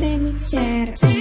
Let me share.